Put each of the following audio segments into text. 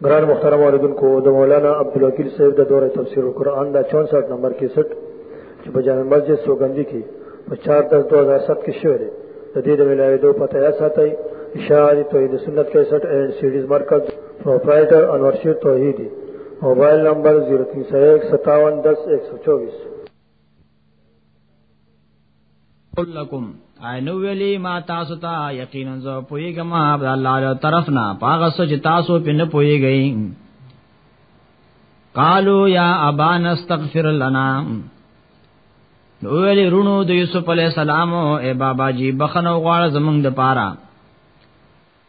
گران مخترم آردن کو دا مولانا عبدالوکیل صاحب دا دور تفسیر القرآن دا چون ساٹھ نمبر کی سٹ چی پا جامع مسجد سوگندی کی پا چار دس دو ہزار ست کی شعر ہے دا دید ملاوی دو پتہ یا ساتھ ہے اشاری توحید سنت کے سٹ اینڈ سیڈیز مرکز پروپرائیٹر انورشیر توحیدی موبائل نمبر زیرو تین سو ایک ستاون دس ایک سو چوبیس لکم اینو ویلی ما تاسو ته یقینا زه پویګم عبد الله له طرف نه پاغه سوچ تاسو په نه پویګی قالو یا ابانا استغفر لنا نو ویلی رونو د یوسف علی السلام او ای بابا جی بخنو غواړه زمونږ د پاره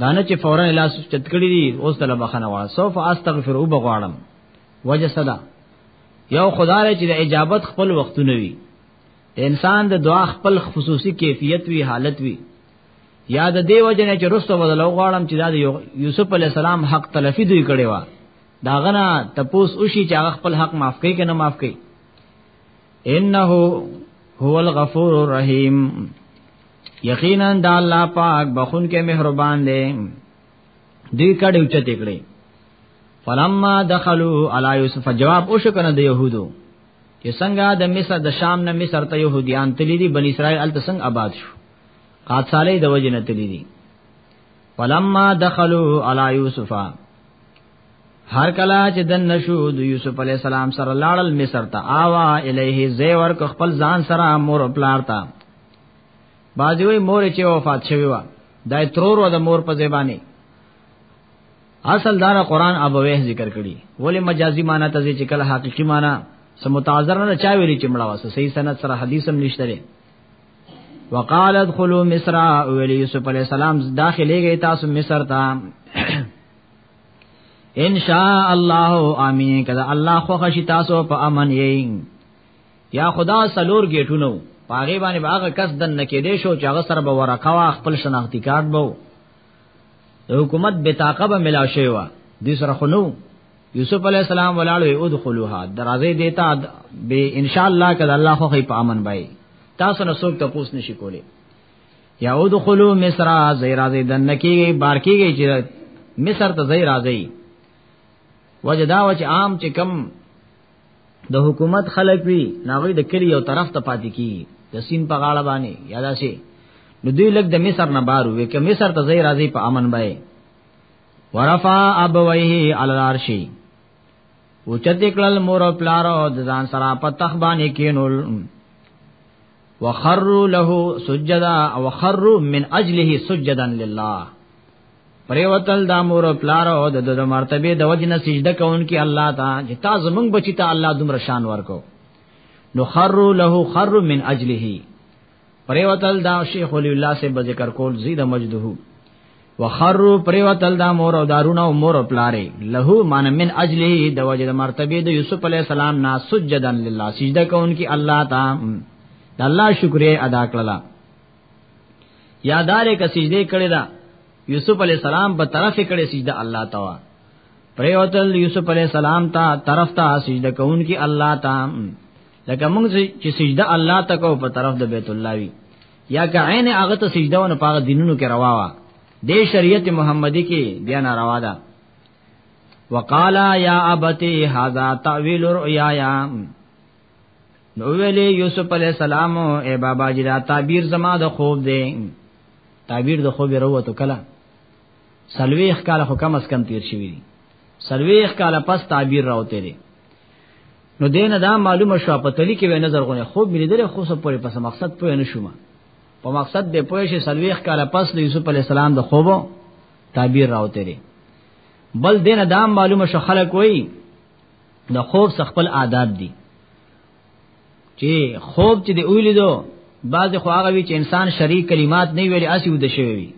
دانه چې فورا لاس چت کړی دی اوس دل بخنه وا سوف استغفر او بغواړم وجه صدا یو خدای چې د اجابت خپل وختونه وي د انسان د دعا خپل خصوصي کیفیت وی حالت وی یا د دې وجه نه چې رسو بدل غواړم چې د یوسف علی السلام حق تلفی دوی کړي وا دا غنا تپوس اوشي چې هغه خپل حق معاف کوي کنه معاف کوي انه هو الغفور الرحیم یقینا د الله پاک بخون کې مهربان دی دوی کډه اوچت کړي فلما دخلوا علی یوسف جواب او شکنه د یهودو چې څنګه د مصر د شام نه مصر ته يهوديان تللی دي بني اسرائيل ال تسنګ آباد شو قات صالح د وجه نه تللی دي ولما دخلوا على يوسف هر کلا چې د نشو د یوسف علی السلام سره لاړل مصر ته آوا الیه زیور خپل ځان سره مور پلار ته بعضی وی مور چې وفات شوی و دا ترور و د مور په زبانی اصل دا قرآن ابوه ذکر کړي ولی مجازي معنی ته چې کله حقيقي معنی سم متعذر نه چا ویلي چې مړه واسه صحیح سند سره حدیث هم نشته لري وقال ادخلوا مصر ویلی یوسف علی السلام داخلي گئی تاسو مصر ته ان شاء الله امين کذا الله خو خشي تاسو په امن یې یا خدا سلور گیټونو پاغه باندې باغه کس دن نکیدې شو چې هغه سره به ورقه وا خپل شناختی کارت بو د حکومت بتاقه به ملا شوی و دې سره خنو یوسف علی السلام ولاړو ادخلوها درازه دیتا به ان شاء الله کله الله خو په امن بای تاسو نه څوک تاسو نشی کولی یا ادخلو مصر زی رازی دن نکیږي بار کیږي چې مصر ته زی رازی وجدا و چې عام چې کم د حکومت خلک وی ناغوی د کلی یو طرف ته پاتې کی د سین په غاړه باندې یادا شي نو دوی لګ د مصر نه بارو وی که مصر ته زی راځي په امن بای ورفا ابویه علی العرش او چت کلل مور او پلارو د ځان سره په تخ باندې کینول وخروا له سجدا وخروا من اجله سجدا لله پریوتل دا مور او پلار او د د مرتبه د وجنه سجده کوونکی الله تا چې تا زمونږ بچی ته الله دومره شان ورکو نو خر له خر من اجله پریوتل دا شیخ ولی الله سے ذکر کول زید مجده وخرو پریوتل دا مور او دارونه او مور او پلاره له مان من اجله د وجه د مرتبه د یوسف علی السلام نا سجدن لله سجده کوونکی الله تا د الله شکرې ادا کړلا یادار ک سجده کړی دا یوسف علی السلام په طرف کړي سجده الله تا پریوتل یوسف علی السلام تا طرف تا سجده کوونکی الله تا لکه موږ چې سجده الله تا کو په طرف د بیت الله وی یا که عین هغه ته سجده ونه پاغه دینونو کې روا وا د شریعت محمدي کې بیا ناروا ده وقالا یا ابتی هاذا تعویل رؤیایا نو ویلی یوسف علی السلام اے بابا جی دا تعبیر زما د خوب دی تعبیر د خوب وروته کله سلويخ کال حکم اس کم تیر شوی سلويخ کال پس تعبیر راوته دی نو دینه دا معلومه شو په تلی کې ونه زرغونه خوب مې لیدل خو څه پوره پس مقصد پوه نه شوم په مقصد به پوه شي سلويخ کاله پس د یوسف علی السلام د خوب تعبیر راوته لري بل دینه دا معلومه شو خلک وای د خوب څخه خپل آداب دي چې خوب چې دی ویلیدو بعض خو هغه وی چې انسان شریک کلمات نه ویلي اسی ود شوی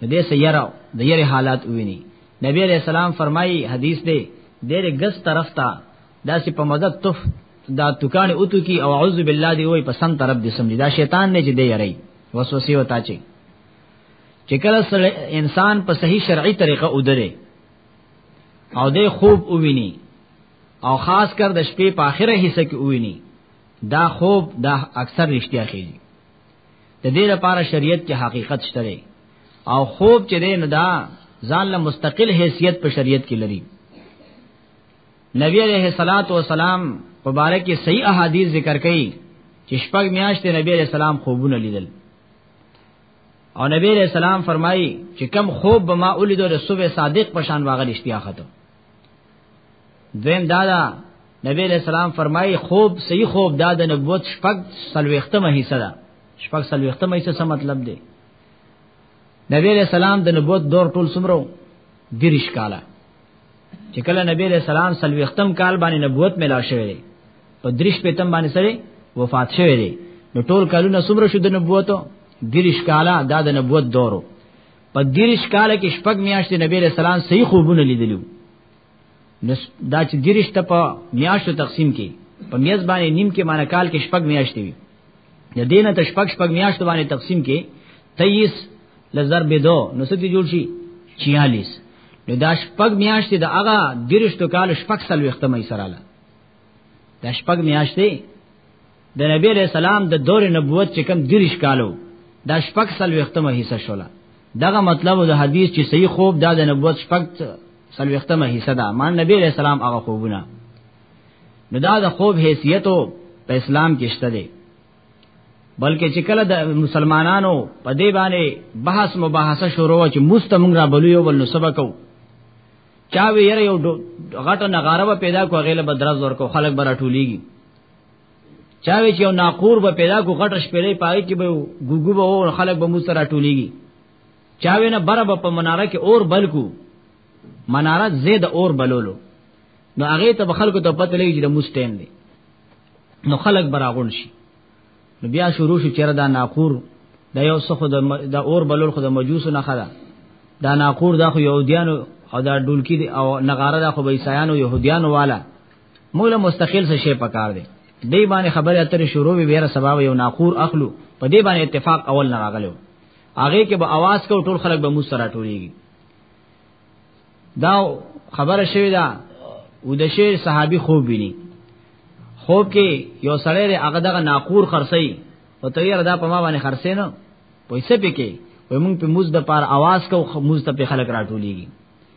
د دې سیاره د یری حالات ویني نبی علیہ السلام فرمایي حدیث دی ډېر غس طرف ته داسې په مزه تف دا توکان اوتو کی او اعوذ بالله دی وای په سم طرف دي سمجي دا شیطان نه چې دی یری وسوسه وتا چی چې کله انسان په صحیح شرعي طریقه ودره او د خوب وویني او خاص کر د شپې په اخره حصہ کې وویني دا خوب دا اکثر رښتیا خېږي د دې لپاره شریعت کې حقیقت شته دی او خوب چې دی نه دا ځان له مستقل حیثیت په شریعت کې لري نبی علیہ الصلات والسلام مبارک کې صحیح احادیث ذکر کړي چې شپږ میاشتې نبی علیہ السلام خوبونه لیدل او نبی علیہ السلام فرمایي چې کم خوب به ما ولیدو د صبح صادق پشان واغ رښتیا خطر دویم دا دا نبی علیہ السلام فرمایي خوب صحیح خوب دا د نبوت شپږ سلوختمه حصہ ده شپږ سلوختمه حصہ څه مطلب دی نبی علیہ السلام د نبوت دور ټول سمرو دریش کاله چې کله نبی علیہ السلام سلوختم کال باندې نبوت ملا شوی دی په دریش په تم باندې سره وفات شوی دی نو ټول کالونه سمرو شو د نبوت دریش کاله دا د نبوت دورو په دیرش کال کې شپږ میاشتې نبی علیہ السلام صحیح خوبونه لیدلو دا چې دیرش ته په میاشتو تقسیم کې په میز باندې نیم کې معنی کال کې شپږ میاشتې وي د دینه ته شپږ شپږ میاشتو باندې تقسیم کې 23 لزر به دو نو څه جوړ شي 46 نو دا شپږ میاشتې د هغه دیرشتو کال شپږ سل وختمه یې سره لا دا شپږ میاشتې د نبی علیہ السلام د دور نبوت چې کم دریش کالو دا شپږ سل وختمه حصہ شولا دغه مطلب د حدیث چې صحیح خوب دا د نبوت شپږ سل وختمه حصہ ده مان نبی علیہ السلام هغه خوبونه نو دا د خوب حیثیت په اسلام کې شته دی بلکې چې کله د مسلمانانو په دې باندې بحث مباحثه شروع چې مستمنګ را بلو یو بل نو سبقو چا وی یره یو غټه نغاره پیدا کو غیله بدرز ورکو خلک برا ټولیږي چاوي چې یو ناقور به پیدا کو غټ شپېلې پای کې به ګوګو به او خلک به مو سره ټولېږي چاوي نه بره په مناره کې اور بلکو مناره زید اور بلولو نو هغه ته خلکو ته پته لګي چې د موس ټیم دی نو خلک براغون شي نو بیا شروع شو چیرې دا ناقور دا یو څه خو د اور بلول خو د مجوس نه خدا دا ناقور دا خو یهودیانو او دا ډولکی او نغاره دا خو به عیسایانو یهودیانو والا مولا مستقل څه شی پکار دی دی باندې خبره اترې شروع وی ویره سبب یو ناقور اخلو په دې باندې اتفاق اول نه راغلو هغه کې به आवाज کو ټول خلک به مو سره ټولېږي دا خبره شوی دا او د شیر صحابي خوب ویني خوب کې یو سړی دی هغه دغه ناقور خرسي او ته یې دا په ما باندې خرسي نه پیسې پکې وای مونږ په موز د پار आवाज کو موز ته په خلک راټولېږي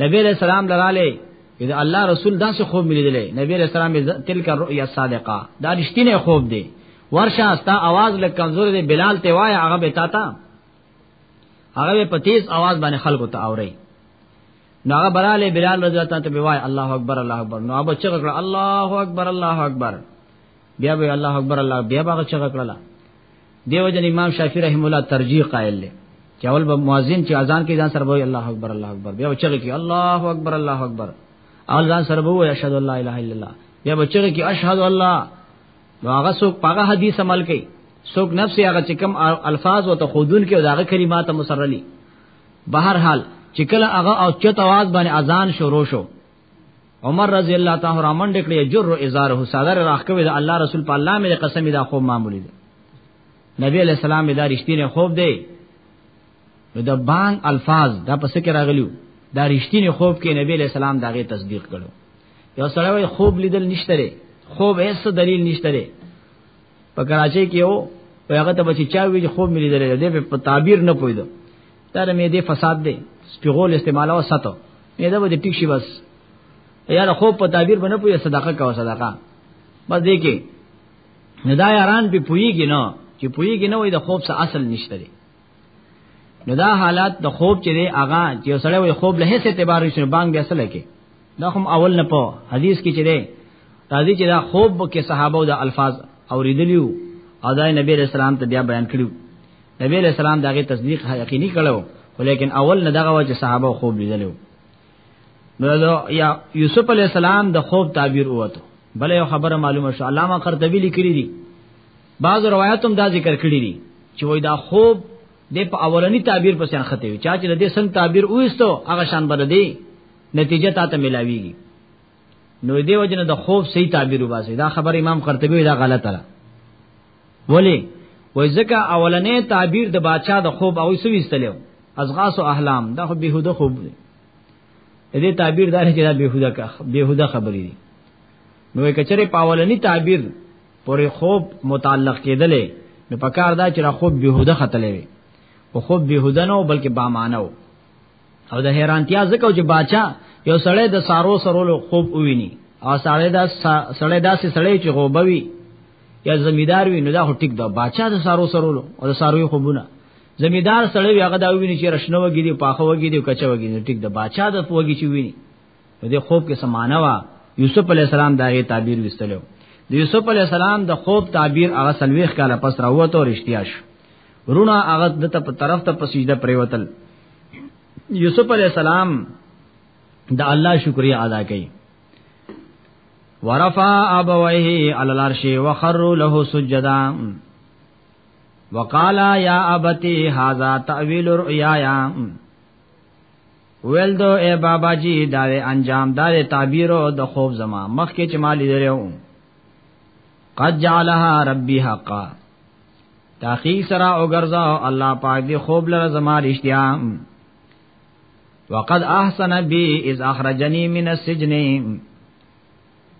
نبی علیہ السلام لراله اذا الله رسول دا څه خوب ملیدلې نبی علیہ السلام تلک الرؤیا الصادقه دا رښتینه خوب دی ورشه ستا आवाज لک کمزور دی بلال ته وای هغه به تا تا هغه په تیز आवाज باندې خلکو ته اوري نو هغه براله بلال رضی الله تعالی ته وای الله اکبر الله اکبر نو هغه چغه الله اکبر الله اکبر بیا به الله اکبر الله بیا به چغه کړله دیو جن امام شافعی رحم الله ترجیح قائل له چاول به مؤذن چې اذان کې ځان سره وای الله اکبر الله اکبر بیا چغه کې الله اکبر الله اکبر اول ځان سره وای اشهد الله اله الا الله بیا بچره کې اشهد الله نو هغه څوک هغه حدیث عمل کوي څوک نفس هغه چې کوم الفاظ او تخودون کې داغه کلمات مسرلی بهر حال چې کله هغه او چت आवाज باندې اذان شروع شو عمر رضی الله تعالی عنہ منډ کړی جر ازاره صدر راخوي دا الله رسول په الله مې قسم دا خوب معمولی دی نبی علیہ السلام دا رښتینی خوب دی نو د بانګ الفاظ دا پس کې راغلیو دا رښتینی خوب کې نبی علیہ السلام دا غي تصدیق کړو یو سره وي خوب لیدل نشته لري خوب هیڅ دلیل نشته لري په کراچۍ کې یو په هغه ته بچی چا وی خوب ملي درې دې په تعبیر نه پوي دا د معده فساد دی سپیغول استعمال او ساتو معده به ټیک شي بس یا د خوب په تعبیر باندې پوهه صدقه کا صدقه بس دې کې نو دا یاران په پویږي نه چې پویږي نه وای د خوب څخه اصل نشته دی نو دا حالات د خوب چې دی هغه چې سړی وای خوب له هیڅ اعتبار نشي بانګ بیا سره کې دا هم اول نه په حدیث کې چې دی راځي چې دا خوب کې صحابه او د الفاظ اوریدلیو او دا نبی رسول الله ته بیا بیان کړیو نبی علیہ السلام داغه تصدیق یقیني کړو ولیکن اول نه دغه وجه صحابه خوب لیدلو نو یا یوسف علیہ السلام د خوب تعبیر وته بل یو خبره معلومه شو علامه قرطبی لیکلی دی بعض روایت هم دا ذکر کړی دي چې وای دا خوب د په اولنی تعبیر پسې انخته وي چا چې د دې سن تعبیر وېستو هغه شان بده دی نتیجه تا ته ملاویږي نو دې وجنه د خوب صحیح تعبیر وباسي دا خبر امام قرطبي دا غلطه ده ولی وای ځکه اولنې تعبیر د بادشاہ د خوب او سوي استلو ازغاس او احلام دا خو بهوده خوب دی دې تعبیر دار چې دا بهوده کا بهوده خبرې دي نو کچره پاولنی تعبیر پورې خوب متعلق کېدلې نو پکار دا چې را خوب بهوده خطلې وي او خوب بهوده نه بلکې با معنی وو او د حیرانتیا ځکه چې باچا یو سړی د سارو سرولو خوب وویني او سړی دا سړی داسې سړی چې غوبوي یا زمیدار وي نو دا خو ټیک دا باچا د سارو سرولو او د ساروی خوبونه زمیدار سړی هغه دا ویني چې رښنه وګړي پاخه وګړي کچا وګړي ټیک دا باچا د پوګي چې ویني په دې خوب کې سمانه وا یوسف علی السلام دا غي تعبیر وستلو د یوسف علی السلام د خوب تعبیر هغه سلويخ کاله پس راوته او رښتیا شو رونا هغه د ته په طرف ته په سجده پریوتل یوسف علی السلام د الله شکریا ادا کړي ورفع ابويه على العرش وخروا له سجدا وقالا یا ابتی هاذا تاویل رؤیایا ویل دو اے بابا جی دا انجام دا تعبیر د خوب زما مخ کې چې مالی درو قد جعلها ربي حقا تحقیق سره او ګرځا الله پاک دی خوب لره زما رښتیا وقد احسن بي اذ اخرجني من السجن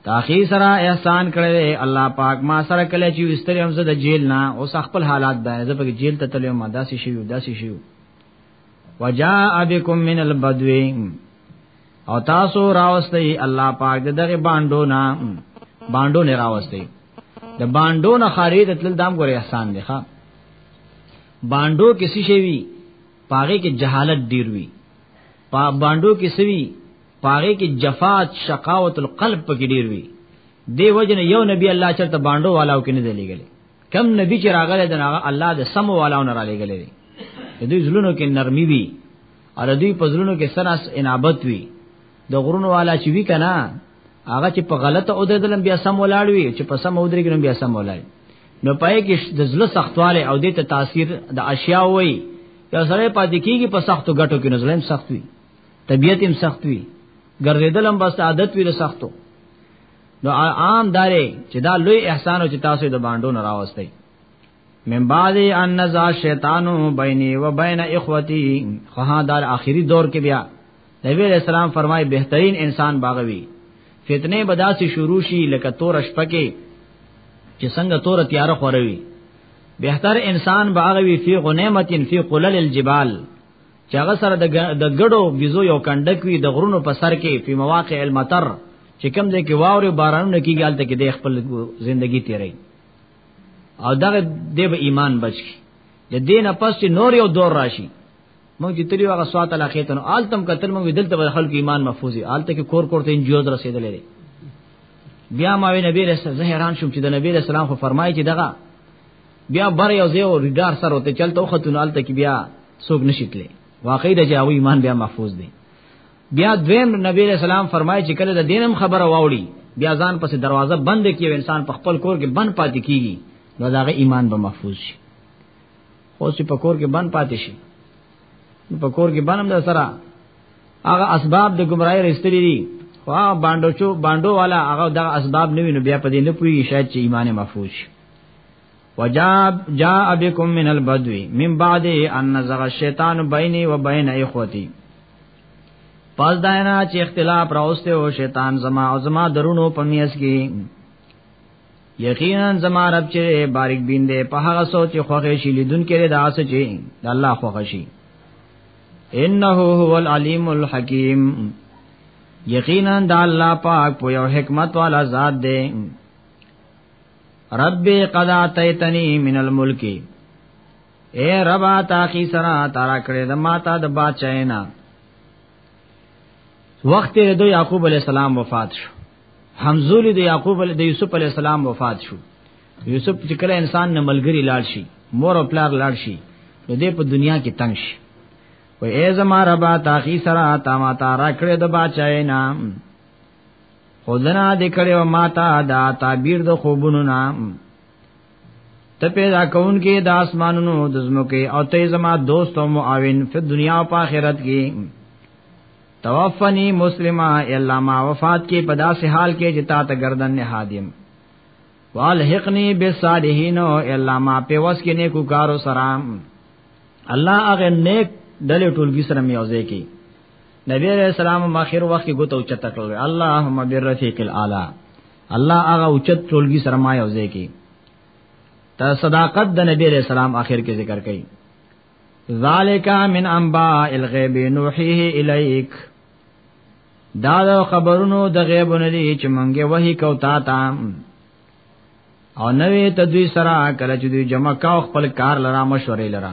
تحقیق سره احسان کړی الله پاک ما سره کله چې وستریم زه د جیل نه اوس خپل حالات باندې زه په جیل ته تلم داسې شیو داسې شیو وجاء بكم من البدو او تاسو راوستي الله پاک دغه باندو نا باندو نه راوستي د باندو نه خرید تل دام ګور احسان دی ښا باندو کې څه شي وي پاره کې جهالت ډیر وي پا باندو کې څه وي پاره کې جفات شقاوت القلب پکې ډیر وي دی وجنه یو نبی الله چرته باندو والاو کې نه دی لګلې کم نبی چې راغله د هغه الله د سم والاو نه را لګلې دي دوی زلونو کې نرمي وي او دوی په زلونو کې سناس انابت وي د غرونو والا چې وی کنه هغه چې په غلطه او ددلم بیا سم ولاړ وي چې په سم او درګم بیا سم ولاړ نو پای کې د زله سختواله او د ته تاثیر د اشیاء وي یا سره پاتې کیږي په سختو غټو کې نظلم سخت وي طبیعت هم سخت وي ګرځیدلم بس عادت وی له سختو نو عام داري چې دا لوی احسان او چې تاسو د باندو نه راوستي من بعد ان نزا شیطانو بیني و بین اخوتی خو ها دار اخیری دور کې بیا نبی علیہ السلام فرمای بهترین انسان باغوي فتنه بداسي شروع شي لکه تور شپکه چې څنګه تور تیار خوروي بهتر انسان باغوي فی غنیمتن فی قلل الجبال چې هغه سره د ګډو بيزو یو کندک وي د غرونو په سر کې په مواقع المطر چې کوم ځای کې واورې بارانونه کیږي هلته کې د خپل ژوندۍ تیري او دغه د به ایمان بچي د دین پس چې نور یو دور راشي موږ چې تلی هغه سوات علاقې ته نو آلتم قتل موږ دلته به خلکو ایمان محفوظي آلته کې کور کور ته انجیو در رسیدلې بیا ما وی نبی رسول زه حیران شوم چې د نبی رسول الله فرمایي چې دغه بیا بر یو زیو ریډار سره ته چلته وختونه الته کې بیا څوک نشیتلې واقعي د جاوی ایمان بیا محفوظ دی بیا دویم نبی علیہ السلام فرمایي چې کله د دینم خبره واوړي بیا ځان پس دروازه بند کیو انسان په خپل کور کې بند پاتې کیږي نو داغه ایمان به محفوظ شي خو چې په کور کې بند پاتې شي په کور کې بنم د سره هغه اسباب د گمراهی رستری دي خو باندې چو باندې والا هغه د اسباب نه ویني بیا په دې نه پوي شاید چې ایمان محفوظ شي وجاب جاء بكم من البدو من بعد ان نزغ الشیطان بیني و بین اخوتی پس داینا چې اختلاف راوسته او شیطان زما او زما درونو په میس کې یقینا زما رب چې باریک بین دې په هغه سوچ خوخه شي لیدون کې داس چې د الله خوخه شي انه هو العلیم الحکیم یقینا د الله پاک په یو حکمت والا ذات دی رب قد اتیتنی من الملک اے ربا تاخی سرا تارا کړه د ماتا د بادشاہ نه وخت یې د یعقوب علی السلام وفات شو حمزولی د یعقوب علی د یوسف علی السلام وفات شو یوسف چې کله انسان نه ملګری لاړ شي مور او پلار لاړ شي نو دې په دنیا کې تنگ شي و ای زما ربا تاخی سرا تا ما تارا کړه د بادشاہ نه خودنا د کړي او ماتا دا تعبیر د خوبونو نام ته پیدا کون کې د اسمانونو د زمکه او ته زما دوست او معاون په دنیا او په آخرت کې توفنی مسلمه الا ما وفات کې په داسې حال کې چې تا ته گردن نه حادم والحقنی بالصالحین او الا ما په وس کې نیکو کارو سلام الله هغه نیک دلې ټولګي سره میوځي کې نبی علیہ السلام ماخر وخت کې ګوتو چت کړل اللهم برفیق الاعلى الله هغه اوچت ټولګي سره ما یو ځای کې ته صداقت د نبی علیہ السلام اخر کې ذکر کړي ذالک من انباء الغیب نوحیه الیک دا د خبرونو د غیب نه دي چې مونږه وਹੀ کو تا تا او نوې تدوی سره کله چې دوی جمع کاو خپل کار لرا مشورې لرا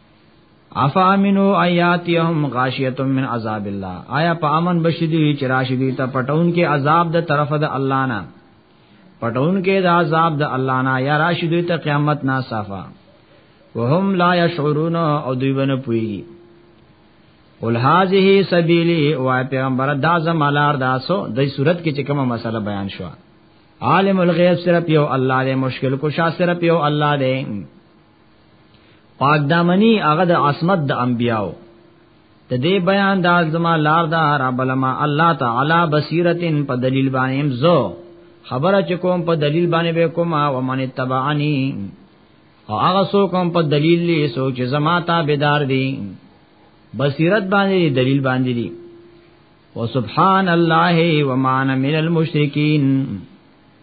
افا امنو ایاتیهم غاشیه من عذاب الله آیا په امن بشدی چې راشدی ته پټون کې عذاب د طرف د الله نه پټون کې د عذاب د الله نه یا راشدی ته قیامت نا صافا وهم لا یشعرون او دوی ونه پوي قل هذه سبیلی او پیغمبر دا زمالار داسو د صورت کې چې کومه مسله بیان شو عالم الغیب صرف یو الله دې مشکل کو شا صرف یو الله دې پاک دامنی هغه د عصمت د انبیاو د دې بیان دا زما لار دا را بلما الله تعالی بصیرتن په دلیل باندې امزو خبره چې کوم په دلیل باندې به کوم او من تبعانی او هغه سو کوم په دلیل لی سو چې زما تابعدار دي بصیرت باندې دلیل باندې دي وسبحان الله ومان من المشرکین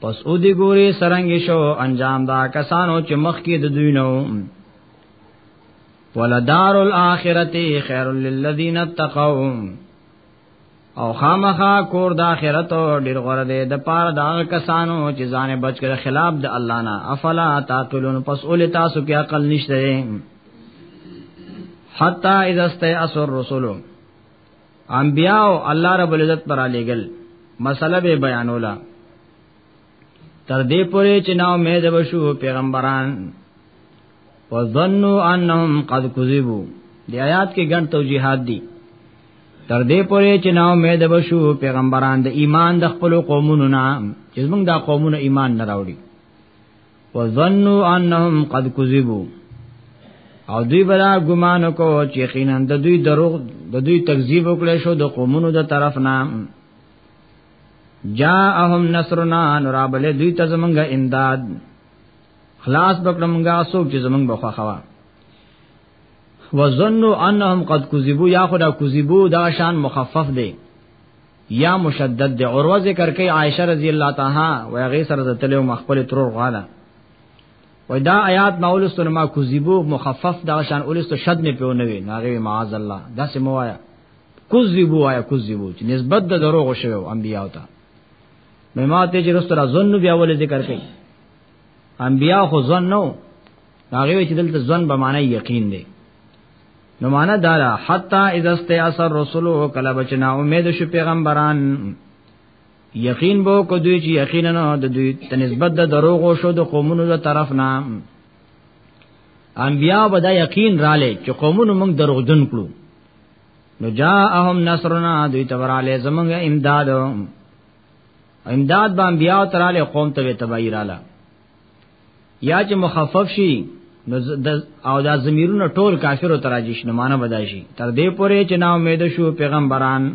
پس او دی ګوري سرنګ شو انجام دا کسانو چې مخ کې د دوی نو ولدار الاخرته خیر للذین اتقوا او خامخا کور د اخرت ډیر غره دی د پاره دا کسانو چې ځان بچ کړي خلاف د الله نه افلا تعقلون پس اول تاسو کې عقل نشته حتا اذا استيأس الرسل انبیاء الله رب العزت پر علی گل مسله به بیانولا تر دې پورې چې نو امید وشو پیغمبران وظنوا انهم قد كذبوا دی آیات کې ګڼ توجیهات دي تر دې پورې چې نو امید وشو پیغمبران د ایمان د خپل قومونو نه چې موږ دا قومونه ایمان نه راوړي وظنوا انهم قد كذبوا او دوی بلا ګمان کو چې یقینا د دوی دروغ د دوی تکذیب وکړي شو د قومونو د طرف نه جاءهم نصرنا نرابل دوی ته زمونږه امداد خلاص بکړمږه سوک چې زمونږ بخوا خوا وظنوا انهم قد كذبوا یا خدا كذبوا دا شان مخفف دی یا مشدد دی اور و ذکر کوي عائشه رضی الله تعالی و هغه سره د تلو مخبل ترور غواله و دا آیات ما ولستون ما کذبو مخفف دا شان ولست شد نه پیو نه وی ناغه معاذ الله دا سه موایا کذبو آیا کذبو چې نسبت د دروغ شوی انبیاء ته مې ما ته چې رستره ظن بیا ول ذکر کوي انبیاء خو ظن نو هغه چې دلته ځن به معنی یقین دی نو معنا دا ده حتا اذا استياس الرسول کله بچنا امید شو پیغمبران یقین بو کو دوی چې یقینا د دوی ته نسبت د دروغ شو د قومونو له طرف نه انبیا به دا یقین رااله چې قومونو موږ دروغجن کړو نو جاءهم نصرنا دوی تبراله زمونږ امداد امداد به انبیا تراله قوم ته تبعیراله یا چې مخفف شي نو او دا زمیرونه ټول کافرو تراجی شنه معنی بدای شي تر دې پورې چې نا امید شو پیغمبران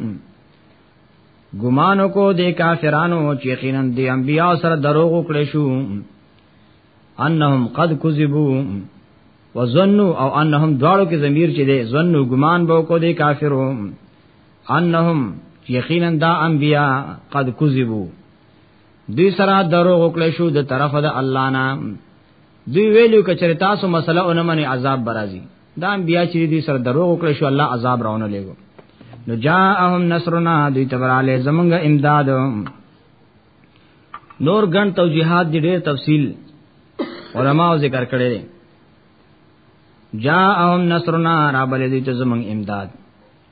ګمانو کو د کافرانو چې یقینا د انبیا سره دروغ وکړي شو انهم قد کذبوا وظنوا او انهم دواړو کې ضمیر چې دی ظنوا ګمان به کو د کافرو انهم یقینا دا انبیا قد کذبوا دوی سره درو وکړې شو د طرف د الله نه دوی ویلو کچره تاسو مسله اونې منی عذاب برازي دا بیا چې دوی سره درو وکړې شو الله عذاب راونه لګو نو جاءهم نصرنا دوی تبراله زمونږ امداد نور ګڼ توجیهات دي ډېر تفصیل علماء ذکر کړي دي جاءهم نصرنا را بلې دي ته زمونږ امداد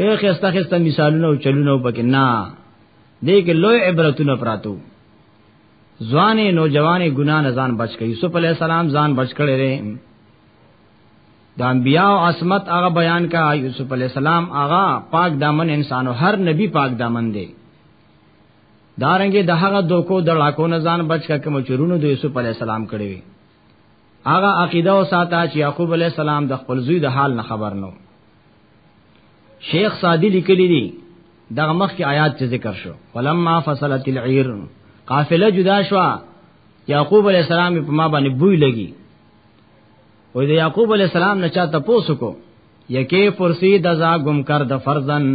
اے خسته خسته مثالونه او چلونه پکې نه دې کې لوی عبرتونه پراتو ځوانې نوجوانې ګنا نه ځان بچ کړي یوسف علی السلام ځان بچ کړي لري د انبیاء عصمت هغه بیان کا یوسف علی السلام هغه پاک دامن انسان او هر نبی پاک دامن دی دارنګه د هغه دوکو د لاکو نه ځان بچ کا کوم چرونو د یوسف علی السلام کړي وي هغه عقیده او ساته چې یعقوب علی السلام د خپل زوی د حال نه خبر نو شیخ سادی لیکلی دی دغه مخ کې آیات چې ذکر شو فلما فصلت العير قافله جدا شو یعقوب علی السلام په ما باندې بوی لګي وې د یعقوب علی السلام نه چاته پوسوکو یکی فرسی دزا گم کر د فرزن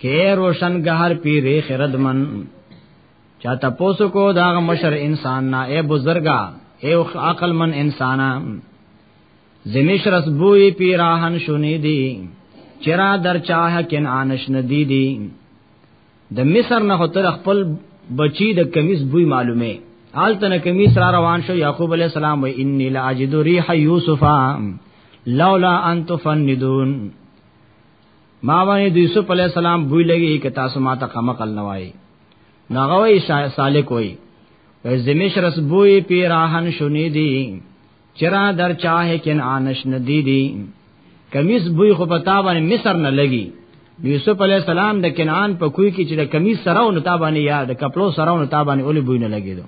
کې روشن گهر پیری خردمن چاته پوسوکو دا مشر انسان نه اے بزرگا اے عقل من انسانا زمشرس بوی پیراهن شونی دی چرا در چاه کنعانش ندی دی د مصر نه تر خپل بچی د کمیس بوی معلومه حال تن کمیس را روان شو یعقوب علی السلام و انی لا اجد ریح یوسف لولا ان تفندون ما باندې د یوسف علی السلام بوی لګی ک تاسو ما ته قما کل نوای نغوی سالک وای زمیش رس بوی پیراهن شونی دی چرا در چاہے کنعانش ندی دی کمیس بوی خو پتا باندې مصر نه لګي یوسف علی السلام د کنعان په کوی کې چې د کمیس سره او نتا باندې یا د کپلو سره او نتا باندې اولی بوی نه لګیدو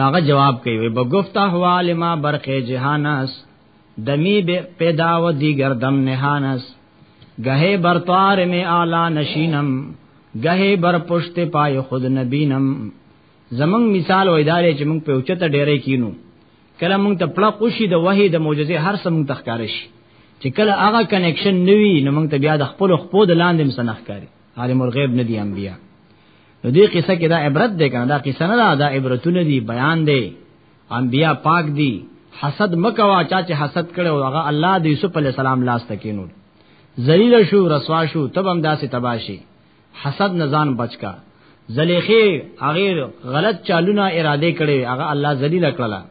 ناغه جواب کوي به گفتا هوا لما برخه جهانس دمی به پیدا و دیگر دم نهانس گہے برطار میں اعلی نشینم گہے بر پشت پای خود نبینم زمنګ مثال وای دا چې موږ په اوچته ډیره کینو کله موږ ته پړه خوشي د وحي د معجزې هر څه موږ تخکار شي چې کله هغه کنیکشن نوي نو موږ ته بیا د خپل خپو د لاندې مسنخ کاری عالم الغیب ندی انبیا نو دې قصه کې دا عبرت ده کنه دا قصه نه ده دا عبرتونه دي بیان دي انبیا پاک دي حسد مکوا چا چې حسد کړو هغه الله د یوسف علی السلام لاس تکینو ذلیل شو رسوا شو تب هم داسې تباشي حسد نه ځان بچکا زلیخه هغه غلط چالونه اراده کړي هغه الله ذلیل کړلا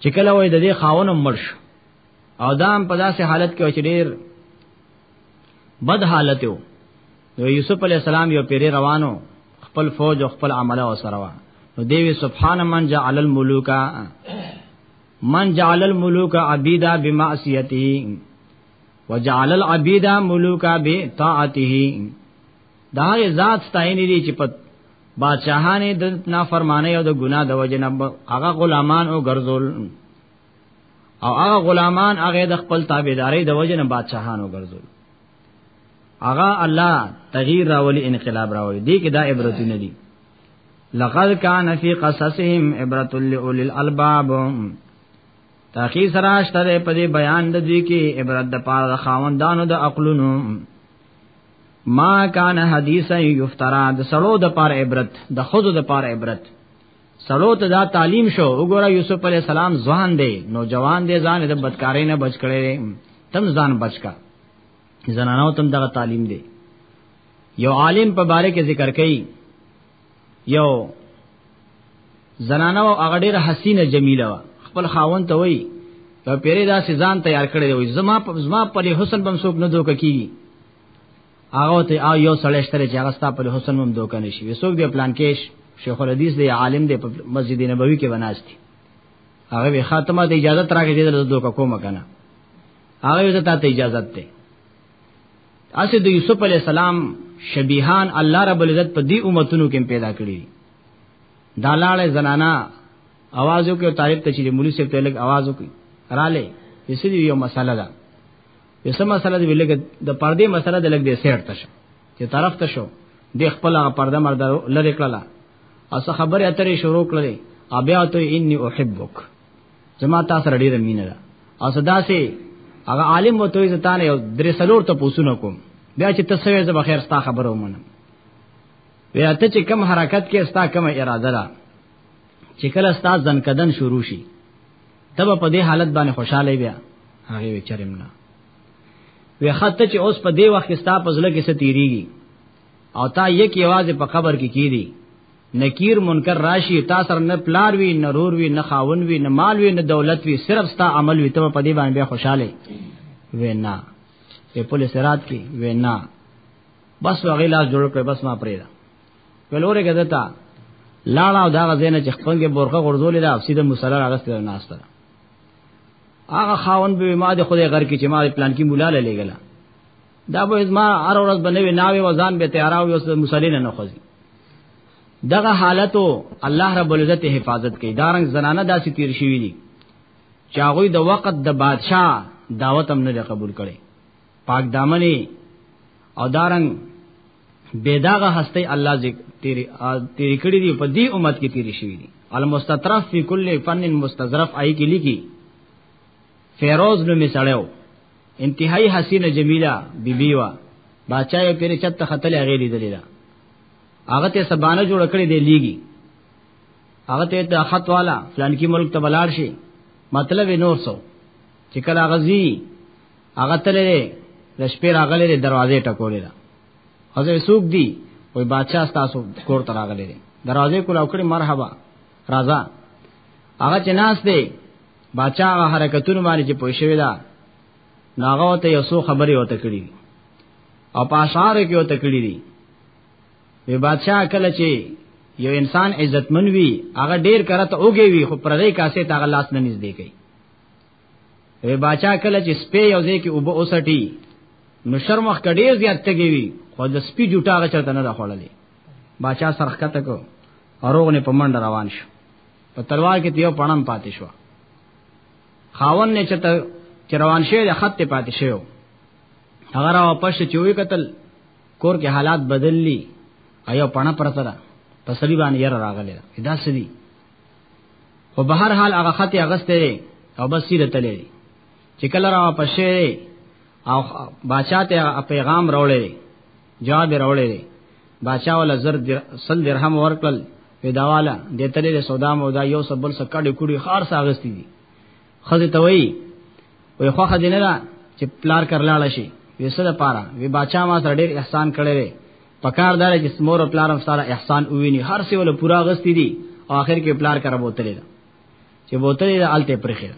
چې کله وای د دې خاون مرش او دام په داسې حالت کې چې ډیر بد حالت یو نو یوسف علی السلام یو پیری روانو خپل فوج او خپل عمله او سره نو دیوی سبحان من جعل الملوک من جعل الملوک عبیدا بمعصیتی وجعل العبید ملوکا به طاعته دا ذات ستاین دي چې په بادشاہانه د نافرمانی او د ګناه د وجه نه هغه غلامان او ګرځول او هغه غلامان هغه د خپل تابعداري د وجه نه بادشاہانو ګرځول هغه الله تغییر راولي انقلاب راولي دې کې دا عبرتونه دي لقد كان في قصصهم عبرة لأولي الألباب تاکي سراش تر په دې بیان د دې کې عبرت د پاره د خاوندانو د عقلونو ما کان حدیثا یفترا د سړو د پاره عبرت د خودو د پاره عبرت سړو ته دا تعلیم شو وګوره یوسف علی السلام ځوان دی نوجوان دی ځان د بدکارۍ نه بچ کړي تم ځان بچ کا زنانو تم دغه تعلیم دی یو عالم په باره کې ذکر کړي یو زنانه او هغه ډیره حسینه جمیله وا خپل خاون ته وای یو پیری دا سزان تیار کړی وای زما زما پر حسن بم سوک نه دوک کیږي هغه ته او یو سړی شته چې هغه ستا پر حسن بم دوک نه شي وسوک دی پلان کېش شیخ الحدیث دی عالم دی په مسجد نبوي کې بناستي هغه به خاتمه ته اجازه تراکې دې له دوک کومه کنه هغه ته ته اجازه ته اسه د یوسف علی السلام شبیهان الله رب العزت په دې امتونو کې پیدا کړی دا لاړې زنانا आवाज یو کې طالب ته چې مولوی صاحب ته لګ आवाज وکړي رااله یسې یو مسله ده یسه مسله دی لګ د پردې مسله د لګ دې سیر ته شو چې طرف ته شو د خپل پرده مرده لری کړلا او خبره اترې شروع کړلې بیا ته انی احبک زما تاسو سره ډیره مینه ده او صدا سي هغه عالم وته یې ځان یو درې سلور ته پوسونه کوم بیا چې تاسو یې زما خیر ستا خبره ومنم بیا ته چې کم حرکت کې ستا کم اراده ده چې کله ستا ځن کدن شروع شي تب په دې حالت باندې خوشاله بیا هغه وچرم نه وی خط چې اوس په دې وخت کې ستا په ځل کې ستیریږي او تا یک یوازې په قبر کې کیږي نکیر منکر راشي تا سره نه پلار وی نه رور وی نه خاون وی نه مال وی نه دولت وی صرف ستا عمل وی ته په دې باندې بیا خوشاله وینا په پولیس سرات کې وینا بس هغه لاس جوړ کړ بس ما پرې دا ولورې کدتا لاړه او دا غزینه چې خپل کې برخه غرزولې دا سیده مصلی هغه ستر ناس تر هغه خاون به ما د خدای غر کې چې ما پلان کې مولا لګلا دا به زما هر ورځ بنوي ناوي وزن به تیاراوي اوس مصلی نه نخوځي دغه حالتو الله رب العزت حفاظت کوي دارنګ زنانه داسې تیر شوی دي چې هغه د وخت د بادشاه دعوت هم نه قبول کړي پاک دامنې او دارنګ بيداغه هسته الله ذکر تیری تیری کړی دی په دې امت کې تیری شوی دی المستطرف فی کل فن مستظرف آی کې لیکي فیروز نو می سړیو انتهایی حسینه جمیله بیبی وا باچا یې پیر چت خطل هغه لیدلې دا هغه ته سبانه جوړ کړی دی لیږي هغه ته د خط والا فلان کی ملک ته بلاړ شي مطلب نور سو چې کله غزي هغه تللې د شپې راغلې د دروازې ټکولې ده هغه سوق دی وای بادشاہ تاسو کور ته راغلې دروازې کولا وکړي مرحبا راځه هغه چې ناس دی باچا هغه حرکتونه باندې چې پوه شوی دا ناغه ته یو څو خبرې وته کړې او په اشعار کې وته کړې دي وی بادشاہ کله چې یو انسان عزتمن وي هغه ډیر کرته اوږي وي خو پردې کاسه ته هغه لاس نه نږدې کوي وی بادشاہ کله چې سپې یو ځای کې وب اوسټي نو شرمخ کډیر زیات تګي وي خو د سپې جوټه هغه چرته نه راخړلې بادشاہ سرخ کته کو اروغ نه پمنډ روان شو په تلوار کې یو پړم پاتې شو خاون نه چته چروان شوی د خط پاتې شو هغه را واپس چې وی قتل کور کې حالات بدللی ایو پړه پرته ده په سړي باندې ير راغلی دا سړي او به هر حال هغه خط اغسته او بس سیره تللی چې کله را واپس شوی او باچا ته پیغام راوړی جواب راوړی دی باچا ولا زر در سل درهم ورکل پیداواله د تلې له سودا مو دا یو سبل سکړې کړي خار ساغستی دي خزه ته وای وای خو خدینه را چې پلار کرلاله شي وسره پاره وی باچا ما سره ډېر احسان کړی پکار دار چې سمور پلارم سره احسان وویني هر څه ول پورا غستی دي اخر کې پلار کرا بوتلې چې بوتلې د آلته پرخه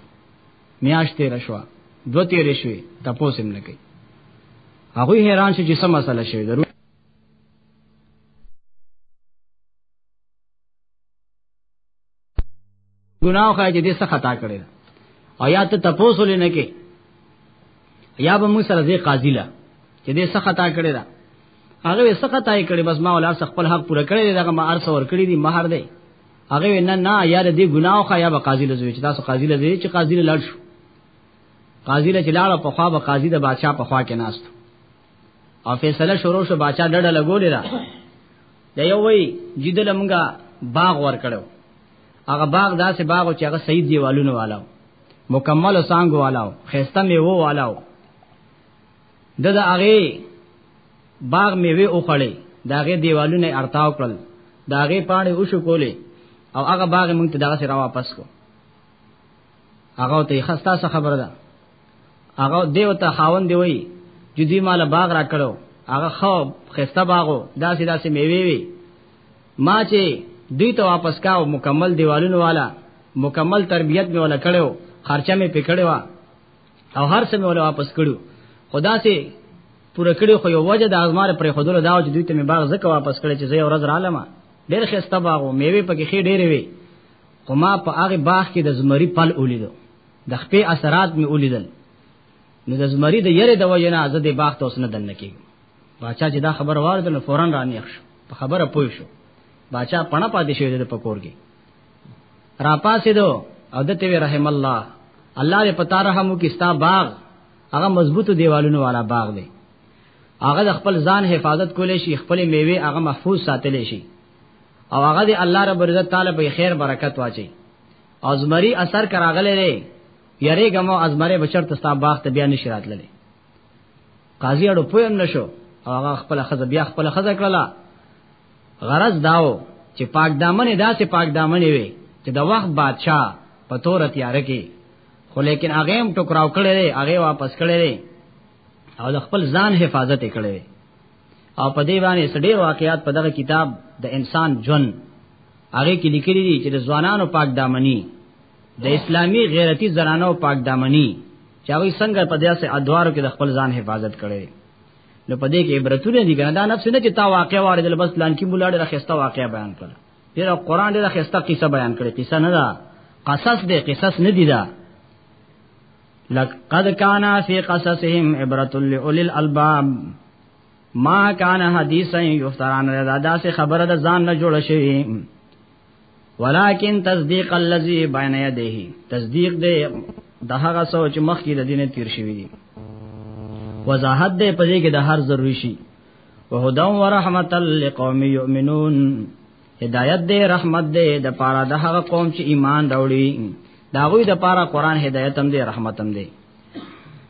میاشت تیر شو دو تیر شوی تاسو هم نه کوي هغه حیران شي چې سم مسله شوی درو ګناه خو چې دې څه خطا کړی او یا ته تاسو لې نه کې یا به موږ سره دې قاضي لا چې دې څه خطا کړی دا هغه څه خطا یې کړی بس ما ولر خپل حق پوره کړی دا ما ارث ور کړی دی مہر دی هغه نه نه یا دې ګناه خو یا به قاضي لزوي چې تاسو قاضي لزوي چې قاضي لړ شو قاضي له چلاړه په خوا به قاضي د بادشاہ په خوا کې ناست او فیصله شروع شو بادشاہ ډډه لګولې را دا یو وی جیدل مونږه باغ ور کړو هغه باغ داسې باغ چې هغه سید دیوالونو والاو مکمل سانګو والاو خيسته میوه والاو د د هغه باغ میوه او خړې د هغه دیوالونه ارتاو کړل د هغه پاڼې او شو کولې او هغه باغ مونږ ته دغه سره واپس کو هغه ته خستا څه خبره ده هغه دیو ته خاون دی وای چې دی مال باغ را کړو هغه خو خستا باغو داسې داسې میوه وی ما چې دوی ته واپس کاو مکمل دیوالونو والا مکمل تربیت می ولا کړو خرچه می پکړوا او هر څه مې ول واپس کړو خدا سي پوره کړو خو یو وجه د ازمار پر خودلو دا چې دوی ته مې باغ زکه واپس کړی چې زه ورځ رالم ډېر خسته باغ او میوه پکې خې ډېرې وي خو ما په هغه باغ کې د زمری پل ولیدو د خپې اثرات مې ولیدل نو د زمری د یره د وجنه زه د باغ ته اوس نه دنه کېږم باچا چې دا خبر وارد نو فورن رانیخ شو په خبره پوه شو باچا پڼه پاتې شوی د پکور کې را پاسې دو او د ته رحم الله الله دې پتا رحم وکي ستا باغ هغه مضبوط دیوالونو والا باغ دی هغه د خپل ځان حفاظت کولې شي خپل میوه هغه محفوظ ساتلې شي او هغه دې الله رب عزت تعالی په خیر برکت واچي ازمری اثر کراغلې لري یری ګمو ازمره بشر تستا باغ ته بیا نشرات لري قاضي اړو پویم نشو او هغه خپل خزه بیا خپل خزه کړلا غرض داو چې پاک دامن داسې پاک دامن وي چې د وخت بادشاہ په تور تیار کې خو لیکن هغه هم ټکراو کړي دي هغه واپس کړي دي او د خپل ځان حفاظت کړي دي او په دې باندې سړي واقعیات په دغه کتاب د انسان جون هغه کې لیکلي دي چې د ځوانانو پاک دامني د اسلامی غیرتی زنانه او پاک دامنی چې هغه څنګه په داسې ادوارو کې د خپل ځان حفاظت کړي نو په دې کې عبرتونه دي کنه دا نفس نه چې تا واقع وارد بس لان کې مولا ډېر خسته واقع بیان کړ ډېر قران ډېر خسته قصه بیان کړي قصه نه ده قصص دې قصص نه دي دا لقد کان فی قصصهم عبرۃ لأولی الالباب ما کان حدیثا یفتران دا داسې خبره ده ځان نه جوړ شي ولکن تصدیق الذی بین یده تصدیق دې د هغه سوچ مخ کې د دینه تیر شوی دی وضاحت دې پدې کې د هر ضروری شي وهدا ورحمت لقوم یؤمنون هدایت دې رحمت دې د پاره د هغه قوم چې ایمان راوړي دا غوي د پاره قران هدایت هم دې رحمت هم دې